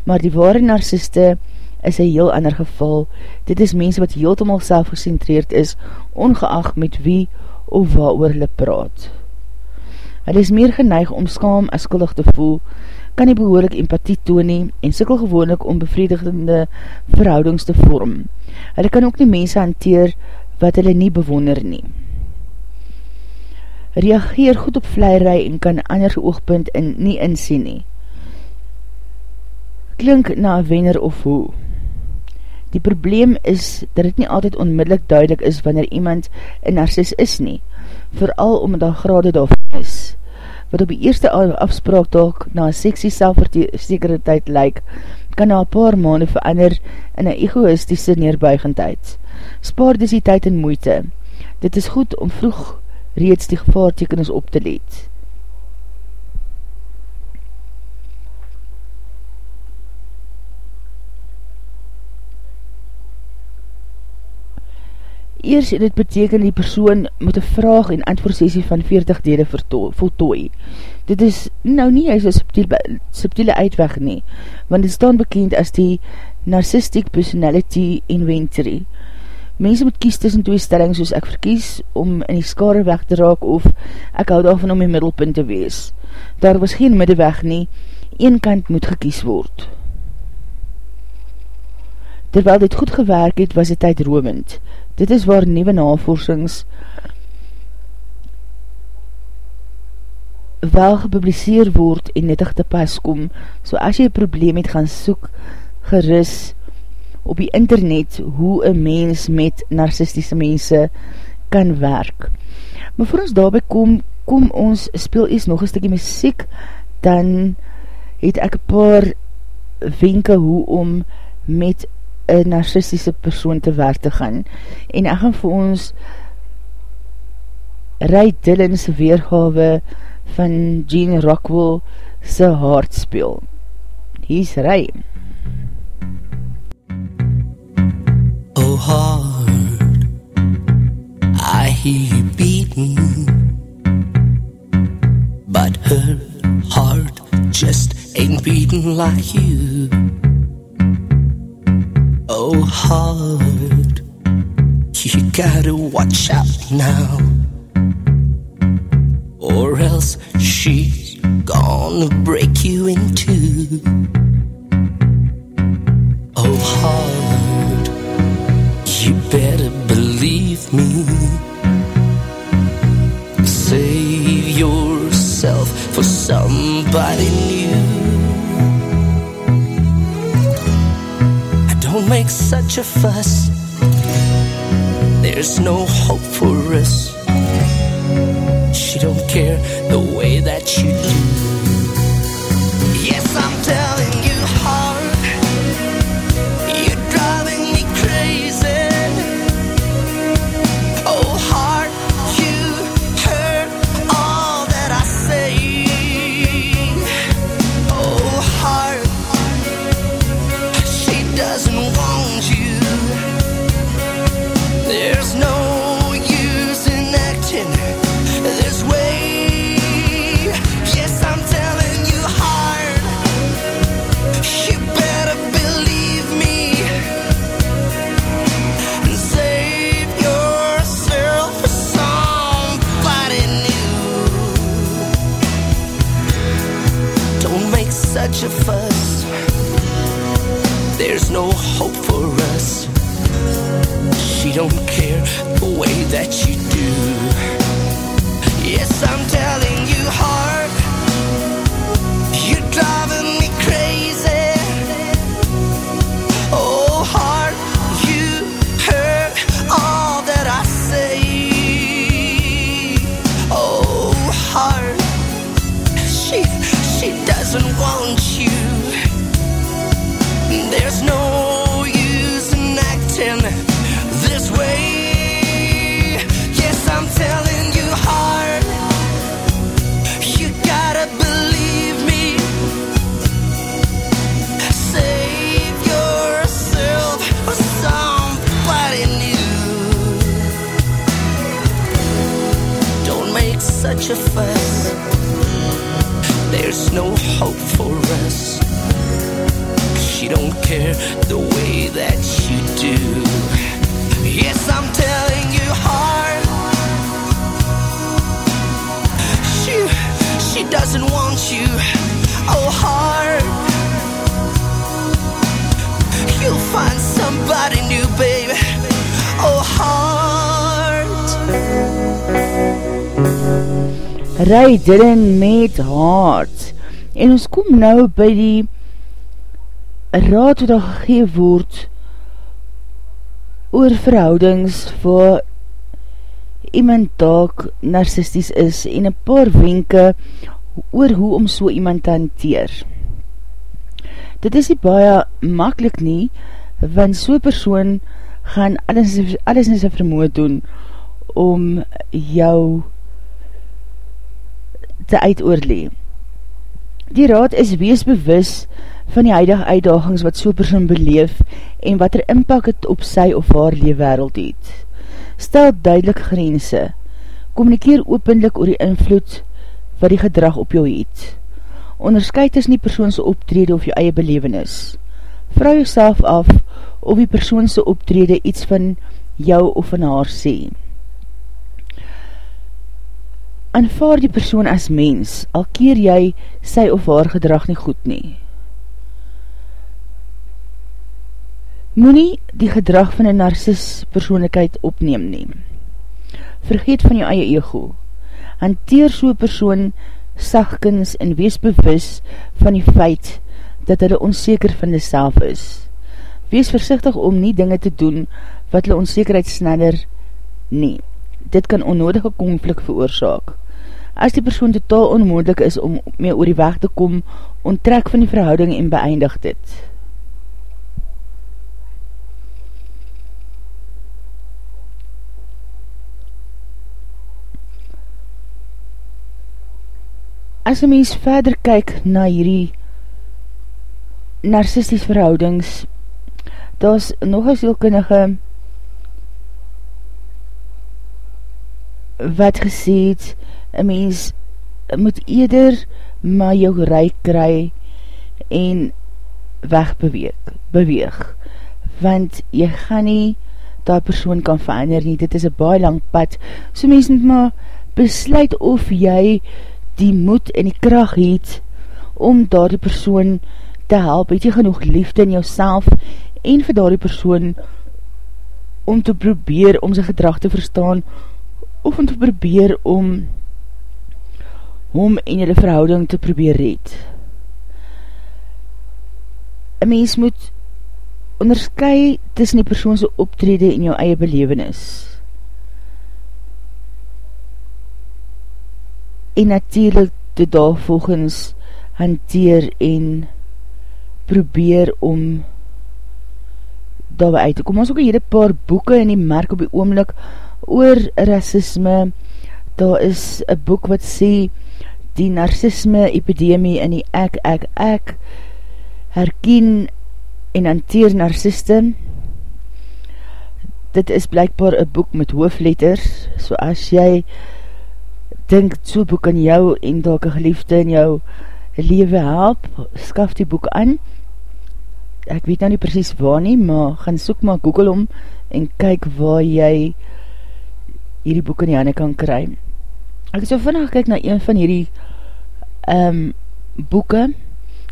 Maar die ware narciste is een heel ander geval. Dit is mense wat heeltemal selfgecentreerd is, ongeacht met wie of waar oor hulle praat. Hulle is meer geneig om skaam as skuldig te voel, kan nie behoorlik empathie toon nie en sikkel gewoonlik om bevredigende verhoudings te vorm. Hulle kan ook nie mense hanteer wat hulle nie bewonder nie. Reageer goed op vleierij en kan ander oogpunt in nie insien nie. Klink na wenner of hoe. Die probleem is dat het nie altyd onmiddellik duidelik is wanneer iemand een narcis is nie, vooral omdat daar grade daarvan is wat op die eerste afspraak dalk na een seksie selfverzekerdheid lyk, kan na een paar maande verander in een egoïstische neerbuigendheid. Spaar dus die tyd en moeite. Dit is goed om vroeg reeds die gevaartekenis op te leed. Eers dit beteken die persoon moet een vraag en antwoordsessie van 40 dele voltooi. Dit is nou nie juist een subtiele, subtiele uitweg nie, want dit staan bekend as die Narcissistic Personality Inventory. Mense moet kies tussen twee stellings soos ek verkies om in die skare weg te raak of ek hou daarvan om die middelpunt te wees. Daar was geen middeweg nie, een kant moet gekies word. Terwyl dit goed gewerk het, was die tyd romend. Dit is waar nieuwe navorsings wel gepubliseer word en netig te pas kom, so as jy probleem het gaan soek, geris op die internet hoe een mens met narcistische mense kan werk. Maar voor ons daarby kom, kom ons speel eers nog een stukkie muziek, dan het ek een paar wenke hoe om met een narcistische persoon te werk te gaan. En ek gaan vir ons Ray Dillon's weergawe van Gene Rockwell sy hart speel. Hier is Ray. Heart, I hear you beating But her heart just ain't beating like you. Oh, heart, you gotta watch out now, or else she's gonna break you in two. Oh, heart, better believe me. Save yourself for somebody new. I Don't make such a fuss. There's no hope for us. She don't care the way that you do. She don't care the way that you do. Yes, I'm telling No hope for us. She don't care the way that you do. Yes, I'm telling you hard. She, she doesn't want you. Oh, hard. You'll find somebody new, baby. Oh, heart. Right, didn't meet Heart. En ons kom nou by die raad wat al gegee word oor verhoudings waar iemand daak narcisties is en een paar wenke oor hoe om so iemand te hanteer. Dit is nie baie makkelijk nie, want so persoon gaan alles, alles in sy vermoed doen om jou te uitoorlee. Die raad is wees bewus van die huidige uitdagings wat so persoon beleef en wat er inpak het op sy of haar leefwereld het. Stel duidelik grense. Communikeer openlik oor die invloed wat die gedrag op jou het. Onderscheid is nie persoonse optrede of jou eie belevenis. Vrou jouself af of die persoonse optrede iets van jou of van haar sê. Aanvaar die persoon as mens, al keer jy sy of haar gedrag nie goed nie. Moenie die gedrag van een narcis persoonlikheid opneem neem. Vergeet van jou eie ego. Hanteer so'n persoon sagkens en wees bewus van die feit dat hulle onzeker van die self is. Wees versichtig om nie dinge te doen wat hulle onzekerheid sneller nie. Dit kan onnodige konflik veroorzaak. As die persoon totaal onmoedelijk is om mee oor die weg te kom, onttrek van die verhouding en beëindig dit. as een mens verder kyk na hierdie narcisties verhoudings, daar is nog een sielkundige wat gesê het, een mens moet eerder maar jou rijk kry en wegbeweeg, beweeg, want jy gaan nie dat persoon kan verander nie, dit is een baie lang pad, so mens moet maar besluit of jy die moed en die kracht het om daar die persoon te help, het jy genoeg liefde in jouself en vir daar die persoon om te probeer om sy gedrag te verstaan of om te probeer om hom en jylle verhouding te probeer red. Een mens moet onderskui tussen die persoonse optrede en jou eie belevenis. en natuurlijk dit daar volgens hanteer en probeer om daar uit te kom. Ons ook hier paar boeken in die merk op die oomlik oor racisme. Daar is een boek wat sê die narcisme epidemie in die ek, ek, ek herken en hanteer narciste. Dit is blijkbaar een boek met hoofletters, so as jy dink so boek aan jou en dalk een geliefde in jou leven help, skaf die boek aan. Ek weet nou nie precies waar nie, maar gaan soek maar Google om en kyk waar jy hierdie boek in die handen kan kry. Ek so vannig kyk na een van hierdie um, boeke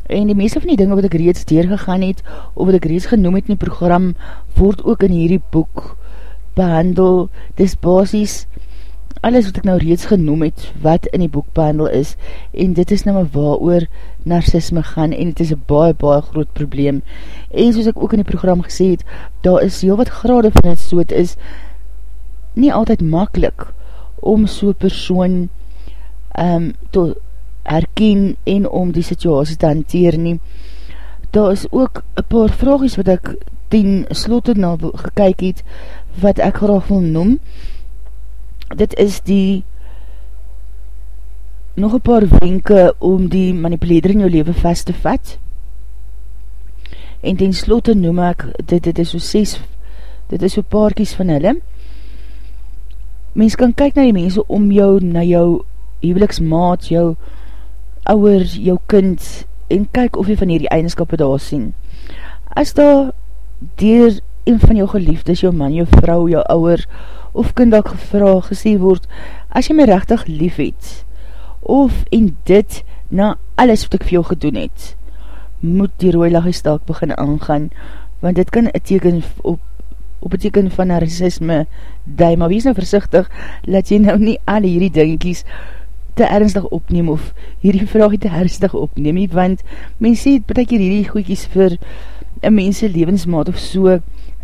en die meeste van die dinge wat ek reeds deurgegaan het of wat ek reeds genoem het in die program word ook in hierdie boek behandel. Dis basis alles wat ek nou reeds genoem het, wat in die boek behandel is, en dit is nou maar waar oor narcisme gaan, en het is een baie, baie groot probleem. En soos ek ook in die program gesê het, daar is heel wat grade van het, so het is nie altyd makkelijk om so persoon um, te herken en om die situasie te hanteer nie. Daar is ook een paar vraagjes wat ek ten slotte na gekyk het, wat ek graag wil noem, dit is die nog een paar wenke om die manipuleerder in jou leven vast te vat. En ten slotte noem ek dit, dit is so ses dit is so paarkies van hulle mens kan kyk na die mense om jou na jou huweliksmaat, jou ouwer, jou kind, en kyk of jy van hierdie eigenskap daar sien. As daar dier een van jou geliefdes, jou man, jou vrou, jou ouwer, of kind dat gevra gesê word, as jy my rechtig lief het, of en dit na alles wat ek vir jou gedoen het, moet die rooi lachie begin aangaan, want dit kan een teken op, op een teken van narcissisme die, maar wees nou versichtig, laat jy nou nie al hierdie dingetjies te ernstig opneem, of hierdie vraag te ernstig opneem, want mens sê, betek hier hierdie goeikies vir een mense levensmaat of so,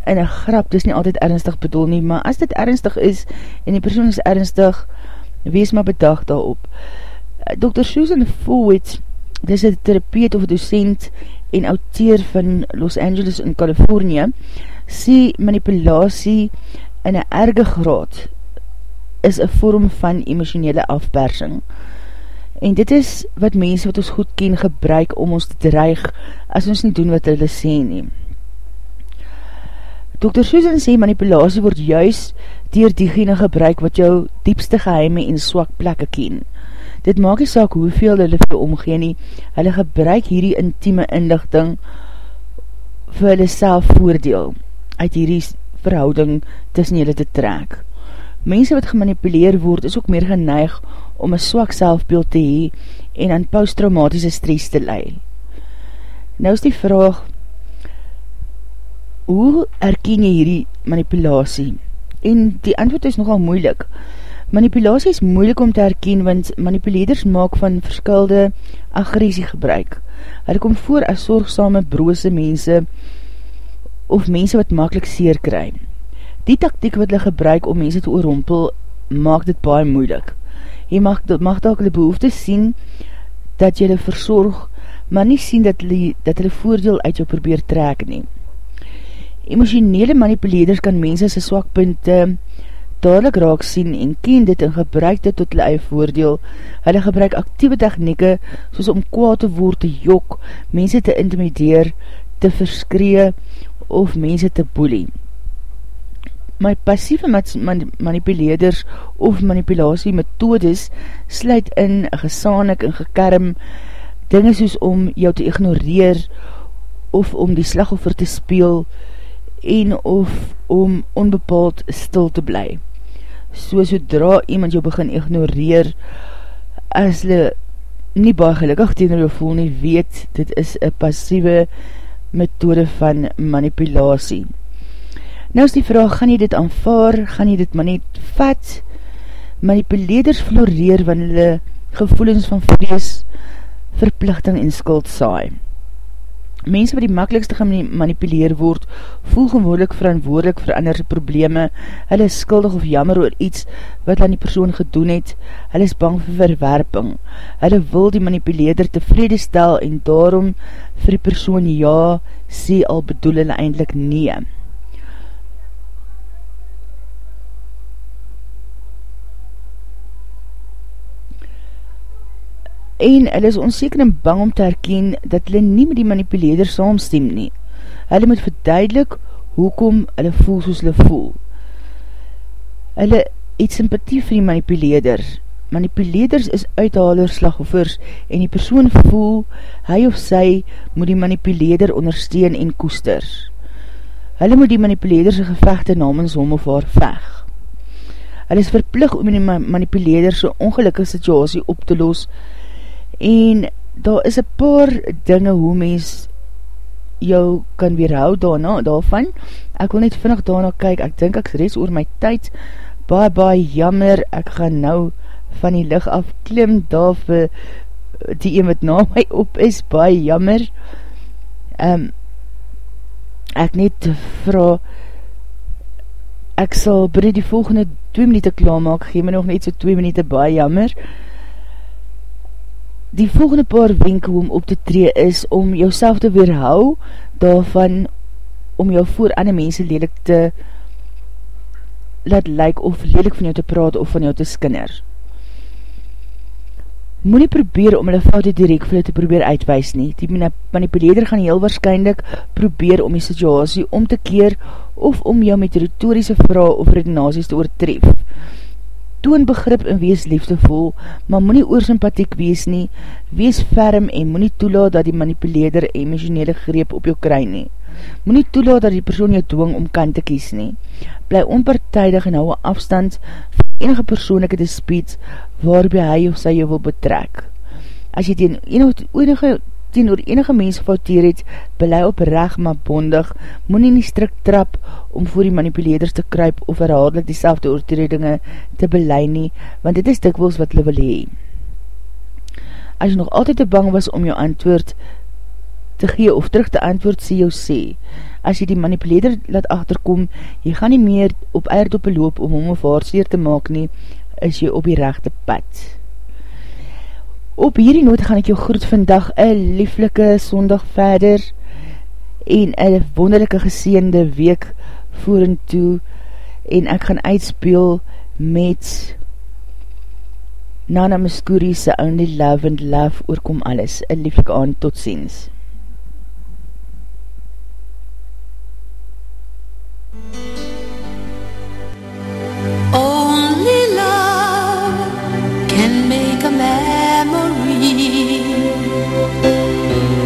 in een grap, dis nie altyd ernstig bedoel nie, maar as dit ernstig is, en die persoon is ernstig, wees maar bedag daarop. Dr. Susan Fowit, dis een therapeut of docent en auteur van Los Angeles in Californië, sê manipulatie in een erge graad is een vorm van emotionele afpersing. En dit is wat mense wat ons goed ken gebruik om ons te dreig as ons nie doen wat hulle sê nie. Dr. Susan sê manipulatie word juist dier diegene gebruik wat jou diepste geheime en swak plekke ken. Dit maak die saak hoeveel hulle vir omgeen nie. Hulle gebruik hierdie intieme inlichting vir hulle self voordeel uit hierdie verhouding tussen julle te trek. Mense wat gemanipuleer word is ook meer geneig om een swak selfbeeld te hee en aan posttraumatische stress te lei. Nou is die vraag, hoe herken jy hierdie manipulatie? En die antwoord is nogal moeilik, Manipulatie is moeilik om te herken, want manipuleerders maak van verskilde agressie gebruik. Hulle kom voor as zorgsame, broose mense of mense wat makkelijk seer kry. Die taktiek wat hulle gebruik om mense te oorrompel, maak dit baie moeilik. Jy mag, mag dalk hulle behoefte sien dat jy hulle verzorg, maar nie sien dat hulle, dat hulle voordeel uit jou probeer trek nie. Emotionele manipuleerders kan mense sy swakpunte dadelijk raak sien en ken dit en gebruik dit tot hulle eie voordeel. Hulle gebruik actieve technieke soos om kwaad te woord te jok, mense te intimideer, te verskree of mense te boelie. My passieve manipuleerders of manipulatie methodes sluit in gesaanik en gekerm dinge soos om jou te ignoreer of om die slagoffer te speel en of om onbepaald stil te bly so sodra iemand jou begin ignoreer, as hulle nie baie gelukkig tegen jou voel nie, weet, dit is een passieve methode van manipulatie. Nou is die vraag, gaan jy dit aanvaar, gaan jy dit maar net vat? Manipuleerders floreer wanneer hulle gevoelens van vrees, verplichting en skuld saai. Mense wat die makkelijkste gemanipuleer word, voel gewoonlik verantwoordelik vir ander probleme, hulle is skuldig of jammer oor iets wat aan die persoon gedoen het, hulle is bang vir verwerping, hulle wil die manipuleerder tevrede stel en daarom vir die persoon ja, sê al bedoel hulle eindelijk nee. En hulle is onzeker en bang om te herken dat hulle nie met die manipuleerder saamstem nie. Hulle moet verduidelik hoekom hulle voel soos hulle voel. Hulle het sympathie vir die manipuleerder. Manipuleerders is uithalers slagoffers en die persoon voel hy of sy moet die manipuleerder ondersteun en koester. Hulle moet die manipuleerderse gevechte namens hom of haar veg. Hulle is verplig om die manipuleerderse ongelukkige situasie op te en daar is een paar dinge hoe mens jou kan weerhoud daarna, daarvan. Ek wil net vinnig daarna kyk, ek dink ek reeds oor my tyd, baie baie jammer, ek gaan nou van die licht af klim daar vir die een wat na my op is, baie jammer. Um, ek net vraag, ek sal binnen die volgende 2 minuut klaarmaak, gee my nog net so 2 minuut, baie jammer. Die volgende paar wenke om op te tree is om jouself te weerhou daarvan om jou voor ander mense lelik te laat lyk of lelik van jou te praat of van jou te skinner. Moe nie probeer om hulle foute direct vir hulle te probeer uitwees nie. Die manipuleerder gaan heel waarschijnlijk probeer om die situasie om te keer of om jou met retorische vraag of redenaties te oortref. Toon begrip en wees liefdevol, maar moet nie oorsympathiek wees nie, wees ferm en moet nie toelaat dat die manipuleerder emotionele greep op jou kry nie. Moet nie toelaat dat die persoon jou dwing om kant te kies nie. Bly onpartijdig en hou afstand van enige persoonlijke dispuut waarby hy of sy jou wil betrek. As jy teen enige teen oor enige mens gefouteer het, belei op reg maar bondig, moet nie nie strik trap om voor die manipuleerders te kruip of herhaardelik die selfde oortredinge te belei nie, want dit is dikwels wat hulle wil hee. As jy nog altyd te bang was om jou antwoord te gee of terug te antwoord, sê jou sê. As jy die manipuleerder laat achterkom, jy gaan nie meer op eierdoppe loop om hom of haar seer te maak nie, is jy op die rechte pad. Op hierdie noot gaan ek jou groet vandag een lieflike sondag verder en een wonderlijke geseende week voor en toe en ek gaan uitspeel met Nana Muscuri's Only Love and Love oorkom alles. Een lieflike aan, tot ziens.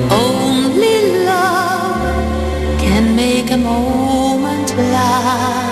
Only love can make a moment last.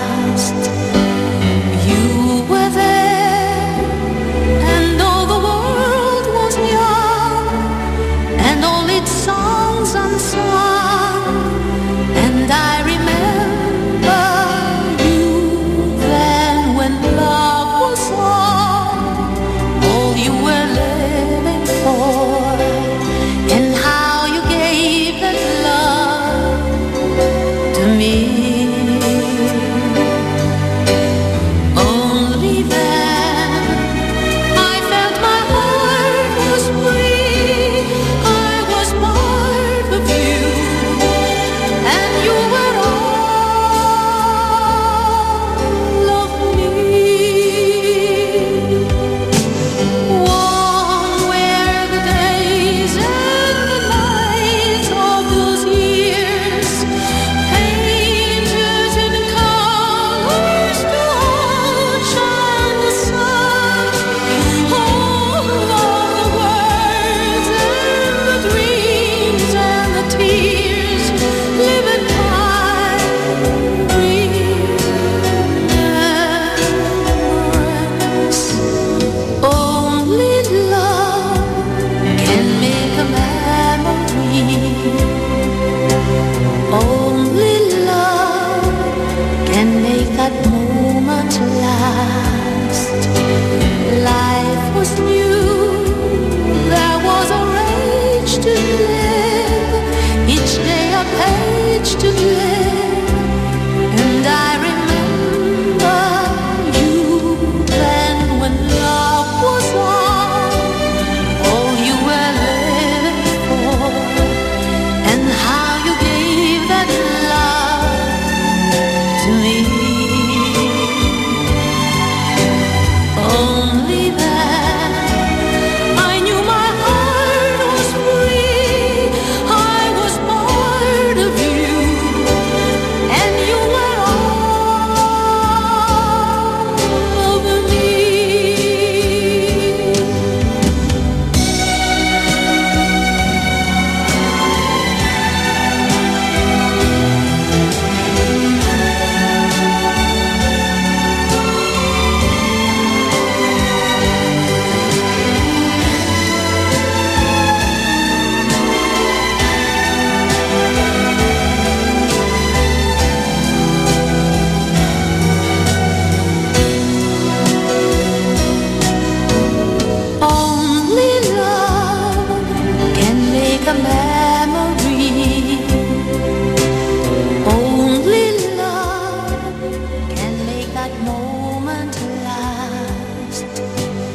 much to dread.